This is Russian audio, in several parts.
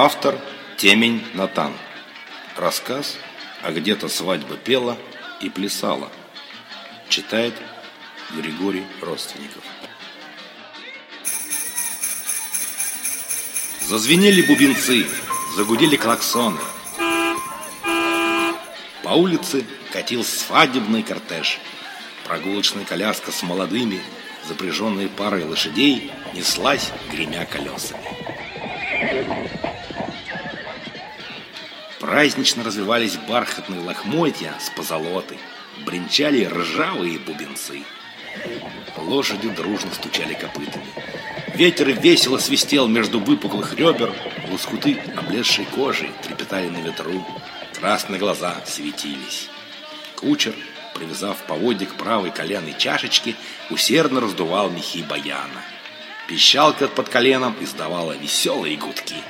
Автор Темень Натан. Рассказ «А где-то свадьба пела и плясала». Читает Григорий Родственников. Зазвенели бубенцы, загудели клаксоны. По улице катил свадебный кортеж. Прогулочная коляска с молодыми, запряженные парой лошадей, неслась, гремя колесами. Празднично развивались бархатные лохмотья с позолотой, бренчали ржавые бубенцы. Лошади дружно стучали копытами. Ветер весело свистел между выпуклых ребер, лоскуты облезшей кожи трепетали на ветру, красные глаза светились. Кучер, привязав поводья к правой коленной чашечке, усердно раздувал мехи баяна. Пищалка под коленом издавала веселые гудки.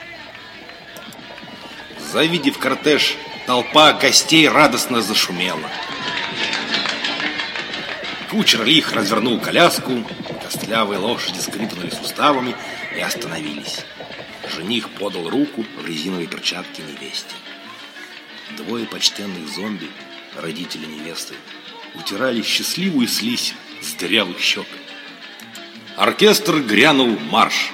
Завидев кортеж, толпа гостей радостно зашумела. Кучер лих развернул коляску, костлявые лошади скрипнули суставами и остановились. Жених подал руку в резиновой перчатке невесте. Двое почтенных зомби, родители невесты, утирали счастливую слизь с дырявых щек. Оркестр грянул марш.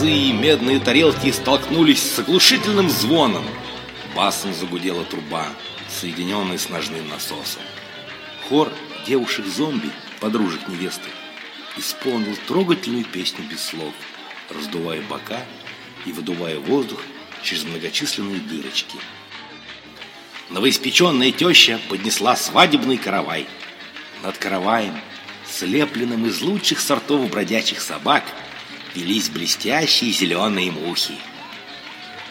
Тазы и медные тарелки столкнулись с оглушительным звоном. Басом загудела труба, соединенная с ножным насосом. Хор девушек-зомби, подружек невесты, исполнил трогательную песню без слов, раздувая бока и выдувая воздух через многочисленные дырочки – новоиспеченная теща поднесла свадебный каравай. Над караваем, слепленным из лучших сортов бродячих собак, велись блестящие зеленые мухи.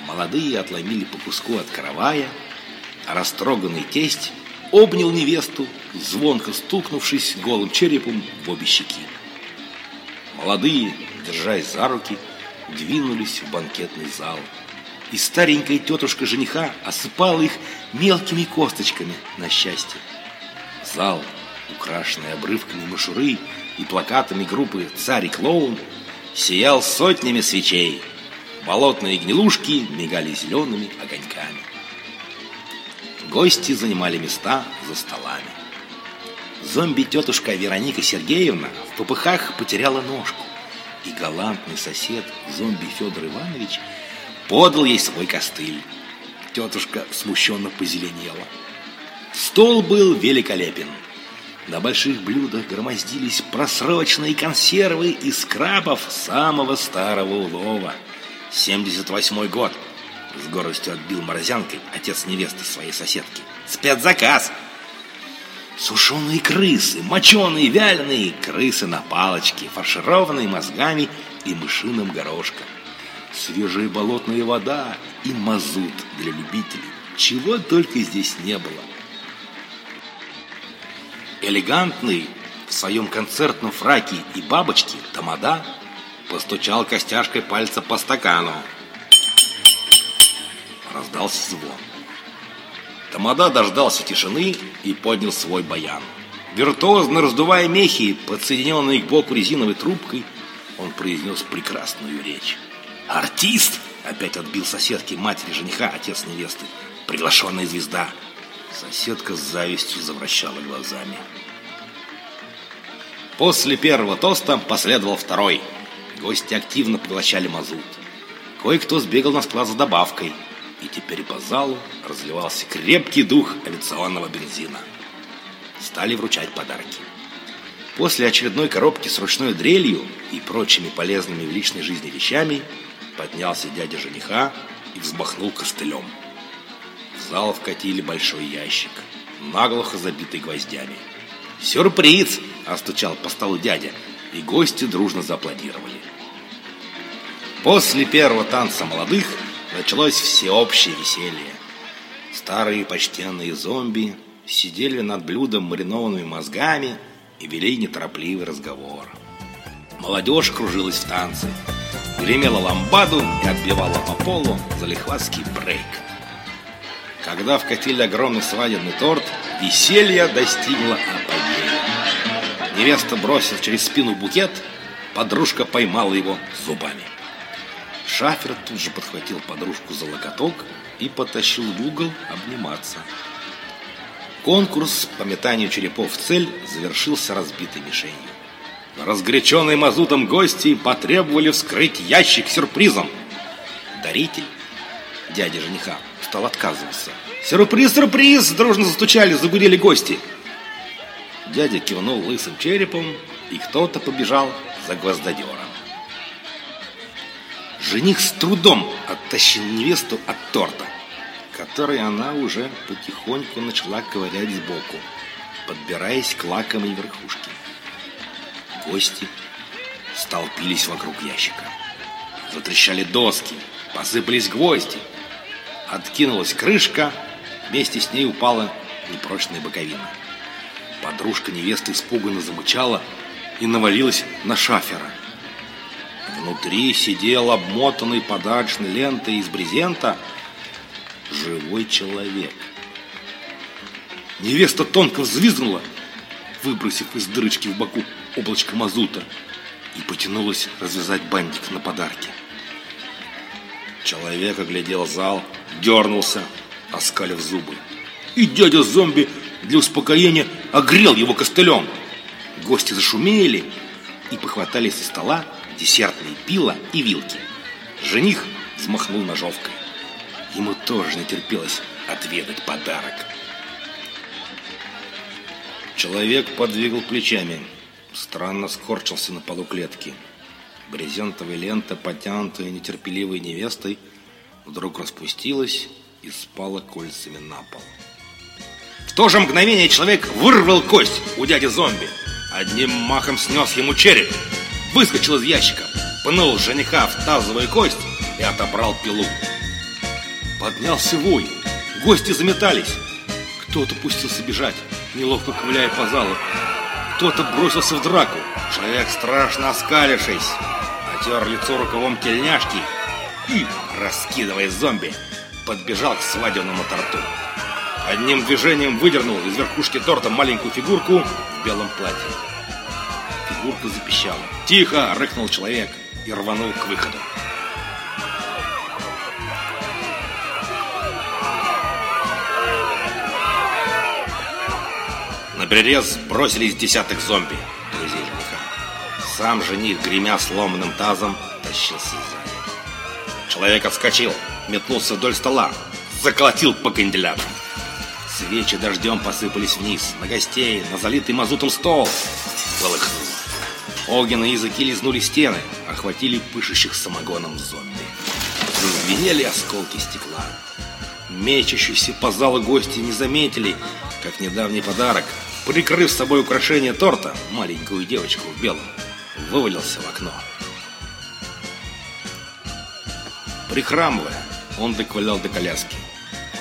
Молодые отломили по куску от каравая, а растроганный тесть обнял невесту, звонко стукнувшись голым черепом в обе щеки. Молодые, держась за руки, двинулись в банкетный зал – и старенькая тетушка жениха осыпала их мелкими косточками на счастье. Зал, украшенный обрывками мишуры и плакатами группы «Царь и клоун», сиял сотнями свечей. Болотные гнилушки мигали зелеными огоньками. Гости занимали места за столами. Зомби-тетушка Вероника Сергеевна в попыхах потеряла ножку, и галантный сосед зомби Федор Иванович – подал ей свой костыль. Тетушка смущенно позеленела. Стол был великолепен. На больших блюдах громоздились просроченные консервы из крабов самого старого улова. 78-й год. С гордостью отбил морозянкой отец невесты своей соседки. Спецзаказ. Сушеные крысы, моченые, вяленые, крысы на палочке, фаршированные мозгами и мышиным горошком свежая болотная вода и мазут для любителей. Чего только здесь не было. Элегантный в своем концертном фраке и бабочке Тамада постучал костяшкой пальца по стакану. Раздался звон. Тамада дождался тишины и поднял свой баян. Виртуозно раздувая мехи, подсоединенные к боку резиновой трубкой, он произнес прекрасную речь. Артист? Опять отбил соседки матери жениха, отец невесты. Приглашенная звезда. Соседка с завистью завращала глазами. После первого тоста последовал второй. Гости активно поглощали мазут. Кое-кто сбегал на склад за добавкой. И теперь по залу разливался крепкий дух авиационного бензина. Стали вручать подарки. После очередной коробки с ручной дрелью и прочими полезными в личной жизни вещами Поднялся дядя жениха и взмахнул костылем. В зал вкатили большой ящик, наглухо забитый гвоздями. «Сюрприз!» – остучал по столу дядя, и гости дружно зааплодировали. После первого танца молодых началось всеобщее веселье. Старые почтенные зомби сидели над блюдом маринованными мозгами и вели неторопливый разговор. Молодежь кружилась в танце – гремела ламбаду и отбивала по полу залихватский брейк. Когда вкатили огромный свадебный торт, веселье достигло апогея. Невеста бросила через спину букет, подружка поймала его зубами. Шафер тут же подхватил подружку за локоток и потащил в угол обниматься. Конкурс по метанию черепов в цель завершился разбитой мишенью. Разгоряченные мазутом гости потребовали вскрыть ящик сюрпризом. Даритель, дядя жениха, стал отказываться. «Сюрприз, сюрприз!» – дружно застучали, загудели гости. Дядя кивнул лысым черепом, и кто-то побежал за гвоздодером. Жених с трудом оттащил невесту от торта, который она уже потихоньку начала ковырять сбоку, подбираясь к лакомой верхушке. Гости столпились вокруг ящика. Затрещали доски, посыпались гвозди. Откинулась крышка, вместе с ней упала непрочная боковина. Подружка невесты испуганно замычала и навалилась на шафера. Внутри сидел обмотанный подарочной лентой из брезента живой человек. Невеста тонко взвизгнула, выбросив из дырочки в боку облачко мазута и потянулась развязать бантик на подарки. Человек оглядел зал, дернулся, оскалив зубы. И дядя зомби для успокоения огрел его костылем. Гости зашумели и похватали со стола десертные пила и вилки. Жених взмахнул ножовкой. Ему тоже не терпелось отведать подарок. Человек подвигал плечами. Странно скорчился на полу клетки. Брезентовая лента, потянутая нетерпеливой невестой, вдруг распустилась и спала кольцами на пол. В то же мгновение человек вырвал кость у дяди зомби. Одним махом снес ему череп выскочил из ящика, пнул жениха в тазовую кость и отобрал пилу. Поднялся вой, гости заметались. Кто-то пустился бежать, неловко ковыляя по залу. Кто-то бросился в драку. Человек, страшно оскалившись, отер лицо рукавом тельняшки и, раскидывая зомби, подбежал к свадебному торту. Одним движением выдернул из верхушки торта маленькую фигурку в белом платье. Фигурка запищала. «Тихо!» — рыкнул человек и рванул к выходу. На перерез бросились десяток зомби. Сам жених, гремя сломанным тазом, тащился сзади. Человек отскочил, метнулся вдоль стола, заколотил по канделябрам. Свечи дождем посыпались вниз, на гостей, на залитый мазутом стол. Полыхнуло. Огненные языки лизнули стены, охватили пышущих самогоном зомби. Зазвенели осколки стекла. Мечащиеся по залу гости не заметили, как недавний подарок, прикрыв собой украшение торта, маленькую девочку в белом, вывалился в окно. Прихрамывая, он доковылял до коляски.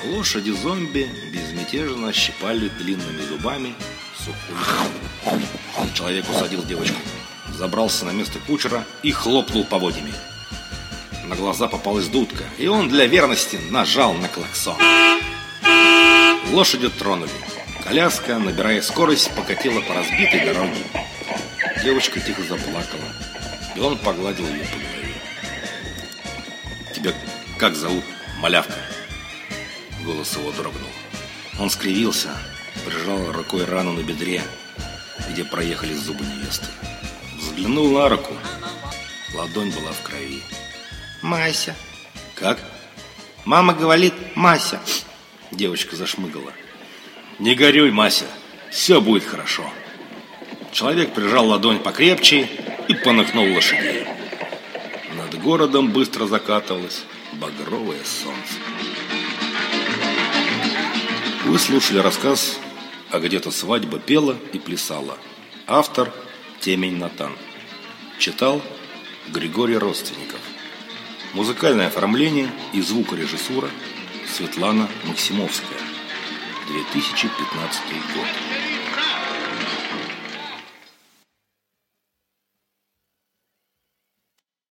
Лошади-зомби безмятежно щипали длинными зубами сухую Человек усадил девочку забрался на место кучера и хлопнул поводьями. На глаза попалась дудка, и он для верности нажал на клаксон. Лошади тронули. Коляска, набирая скорость, покатила по разбитой дороге. Девочка тихо заплакала, и он погладил ее по голове. «Тебя как зовут, малявка?» Голос его дрогнул. Он скривился, прижал рукой рану на бедре, где проехали зубы невесты. Взглянул на руку. Ладонь была в крови. Мася. Как? Мама говорит Мася. Девочка зашмыгала. Не горюй, Мася. Все будет хорошо. Человек прижал ладонь покрепче и понахнул лошадей. Над городом быстро закатывалось багровое солнце. Вы слушали рассказ «А где-то свадьба пела и плясала». Автор Темень Натан. Читал Григорий Родственников. Музыкальное оформление и звукорежиссура Светлана Максимовская. 2015 год.